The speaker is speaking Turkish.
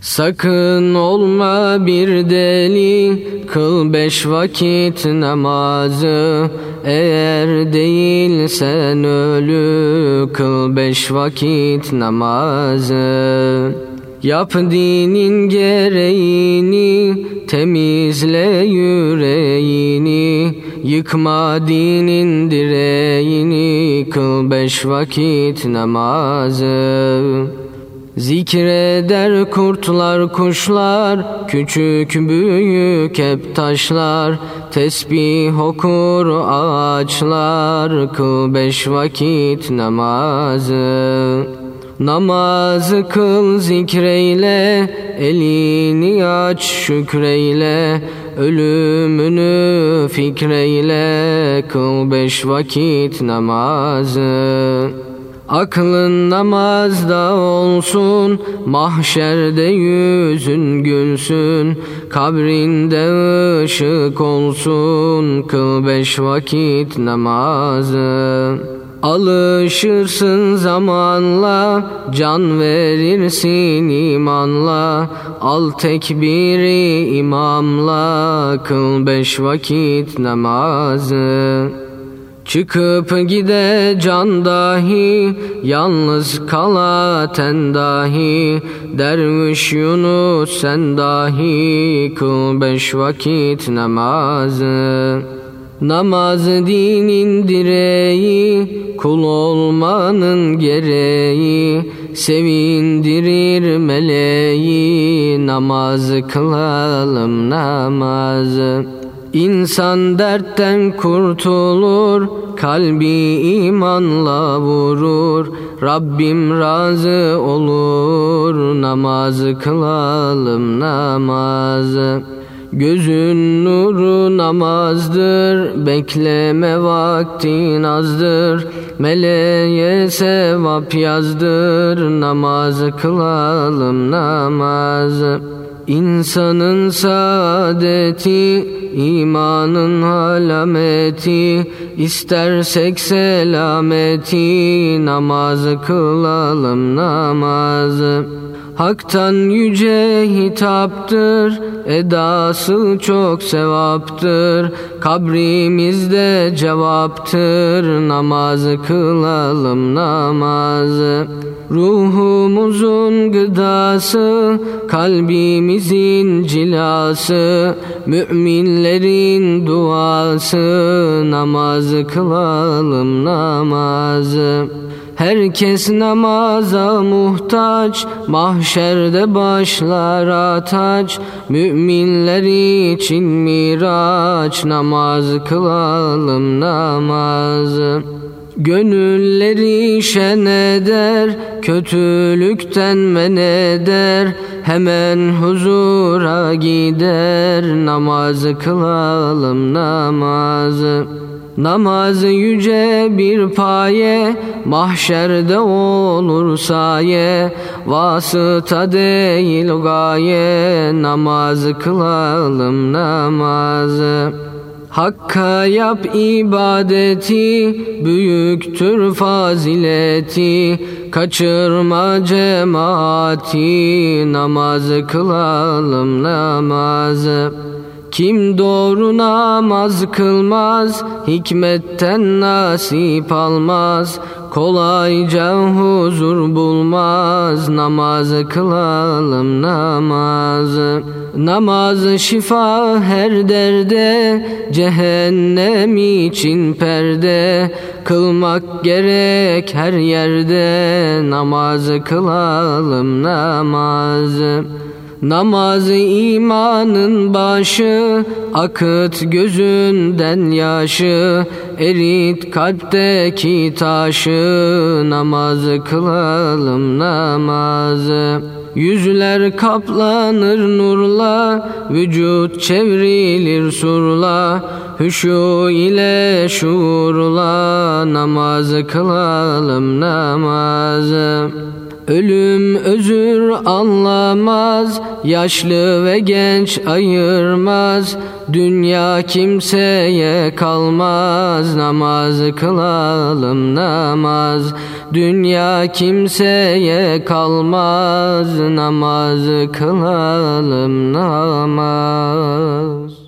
Sakın olma bir deli, kıl beş vakit namazı. Eğer değilsen ölü, kıl beş vakit namazı. Yap dinin gereğini, temizle yüreğini, yıkma dinin direğini, kıl beş vakit namazı. Zikreder kurtlar kuşlar, küçük büyük hep taşlar, tesbih okur ağaçlar, kıl beş vakit namazı. Namazı kıl zikreyle, elini aç şükreyle, ölümünü fikreyle, kıl beş vakit namazı. Aklın namazda olsun, mahşerde yüzün gülsün, kabrinde ışık olsun, kıl beş vakit namazı. Alışırsın zamanla, can verirsin imanla, al tekbiri imamla, kıl beş vakit namazı. Çıkıp gide can dahi, yalnız kala ten dahi, derviş Yunus sen dahi, kıl beş vakit namazı. Namaz dinin direği, kul olmanın gereği, sevindirir meleği, namaz kılalım namazı. İnsan dertten kurtulur, kalbi imanla vurur, Rabbim razı olur, namazı kılalım namazı. Gözün nuru namazdır, bekleme vaktin azdır, meleğe sevap yazdır, namazı kılalım namazı. İnsanın saadeti, imanın alameti, istersek selameti, namazı kılalım namazı. Hak'tan yüce hitaptır, edası çok sevaptır, kabrimizde cevaptır, namazı kılalım namazı. Ruhumuzun gıdası, kalbimizin cilası, müminlerin duası, namazı kılalım namazı. Herkes namaza muhtaç, mahşerde başlar ataç, müminler için miraç, namaz kılalım namazı. Gönülleri şen eder, kötülükten men eder, hemen huzura gider, namazı kılalım namazı. Namazı yüce bir paye, mahşerde olur saye, vasıta değil gaye, namazı kılalım namazı. Hakka yap ibadeti, büyüktür fazileti, kaçırma cemaati, namazı kılalım namazı. Kim doğru namaz kılmaz, hikmetten nasip almaz, kolayca huzur bulmaz, namazı kılalım namazı. Namazı şifa her derde, cehennem için perde, kılmak gerek her yerde, namazı kılalım namazı. Namazı imanın başı, akıt gözünden yaşı, erit kalpteki taşı, namazı kılalım namazı. Yüzler kaplanır nurla, vücut çevrilir surla, hüşu ile şuurla, namazı kılalım namazı. Ölüm özür anlamaz, yaşlı ve genç ayırmaz. Dünya kimseye kalmaz, namaz kılalım namaz. Dünya kimseye kalmaz, namaz kılalım namaz.